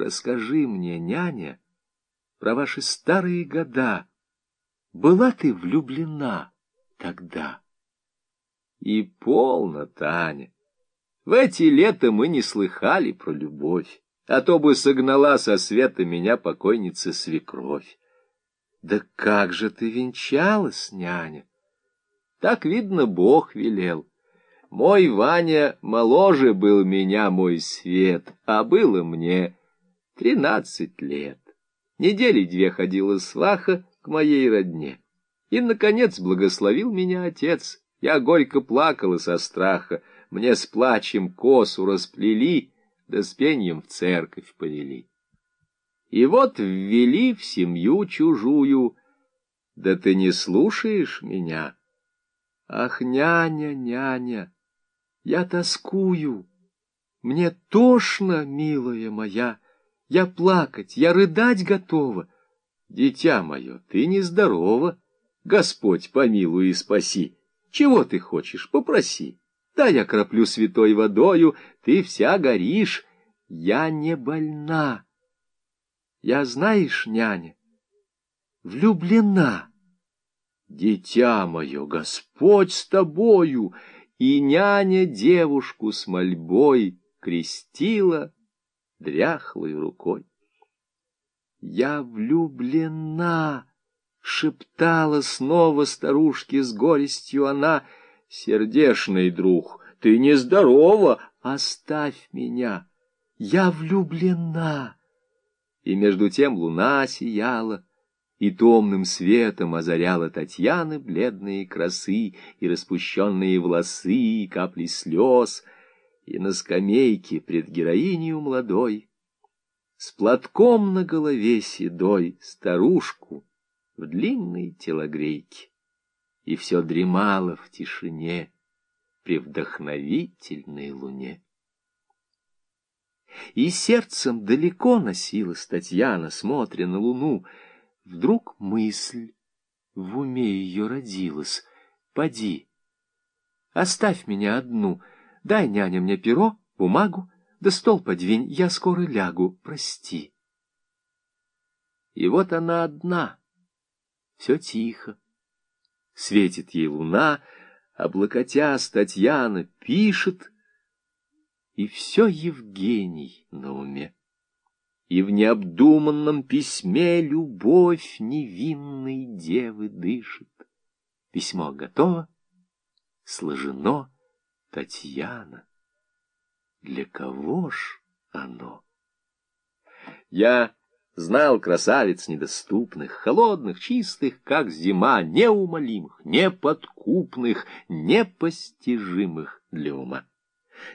расскажи мне, няня, про ваши старые года. Была ты влюблена тогда? И полно, Таня. В эти лета мы не слыхали про любовь, а то бы согнала со света меня покойница свекровь. Да как же ты венчалась, няня? Так, видно, Бог велел. Мой Ваня моложе был меня, мой свет, а было мне тринадцать лет. Недели две ходила сваха к моей родне. И, наконец, благословил меня отец. Я горько плакала со страха, мне с плачем косу расплели, да с пеньем в церковь повели. И вот ввели в семью чужую, да ты не слушаешь меня. Ах, няня, няня, я тоскую, мне тошно, милая моя, я плакать, я рыдать готова. Дитя мое, ты нездорова, Господь помилуй и спаси. Чего ты хочешь, попроси. Да я краплю святой водою, ты вся горишь. Я не больна. Я, знаешь, няня, влюблена. Дитя мое, Господь с тобою, и няня девушку с мольбой крестила дряхлой рукой. Я влюблена, шептала снова старушке с горестью она, сердешный друг, ты нездорова, оставь меня, я влюблена. И между тем луна сияла, и томным светом озаряла Татьяны бледные красы и распущенные волосы, и капли слез, и на скамейке пред героинью молодой, с платком на голове седой, старушку в длинной телогрейке, и все дремало в тишине при вдохновительной луне. И сердцем далеко носилась Татьяна, смотря на луну, Вдруг мысль в уме ее родилась. Поди, оставь меня одну, дай, няня, мне перо, бумагу, да стол подвинь, я скоро лягу, прости. И вот она одна, все тихо. Светит ей луна, облокотясь, Татьяна пишет, и все Евгений на уме и в необдуманном письме любовь невинной девы дышит. Письмо готово, сложено, Татьяна. Для кого ж оно? Я знал красавиц недоступных, холодных, чистых, как зима, неумолимых, неподкупных, непостижимых для ума.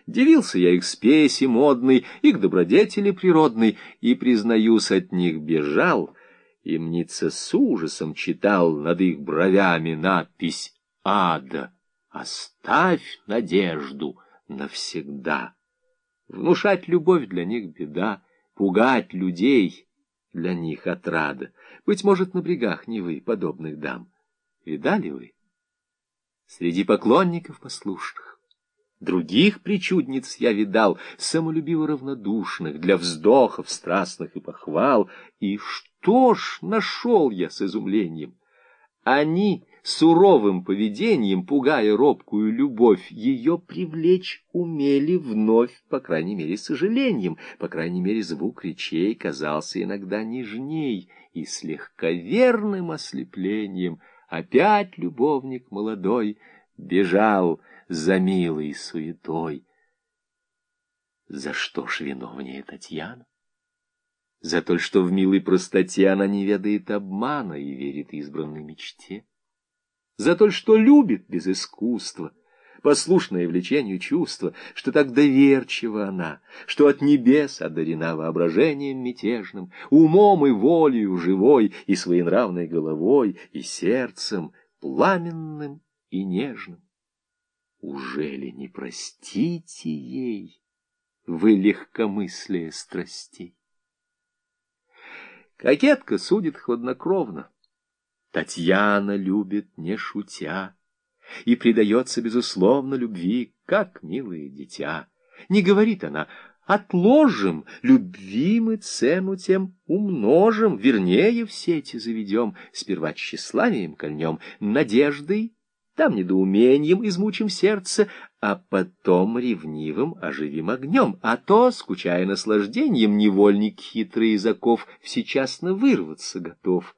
Дивился я их спеси модной, их добродетели природной, и, признаюсь, от них бежал, и мнится с ужасом читал над их бровями надпись «Ада, оставь надежду навсегда». Внушать любовь для них беда, пугать людей для них отрада. Быть может, на брегах не вы, подобных дам. Видали вы? Среди поклонников послушных Других причудниц я видал, самолюбиво равнодушных, для вздохов страстных и похвал. И что ж нашел я с изумлением? Они суровым поведением, пугая робкую любовь, ее привлечь умели вновь, по крайней мере, сожалением, по крайней мере, звук речей казался иногда нежней и с легковерным ослеплением. Опять любовник молодой бежал, за милой суетой. За что ж виновнее Татьяна? За то, что в милой простоте она не ведает обмана и верит избранной мечте. За то, что любит без искусства, послушное влечению чувства, что так доверчива она, что от небес одарена воображением мятежным, умом и волею живой, и своенравной головой, и сердцем пламенным и нежным. Ужели не простите ей вы легкомыслие страстей? Кокетка судит хладнокровно. Татьяна любит, не шутя, и предается, безусловно, любви, как милое дитя. Не говорит она, отложим, любви мы цену тем умножим, вернее в сети заведем, сперва тщеславием кольнем, надеждой, там недоумением измучим сердце, а потом ревнивым оживим огнем, а то, скучая наслаждением, невольник хитрый из оков всечасно вырваться готов.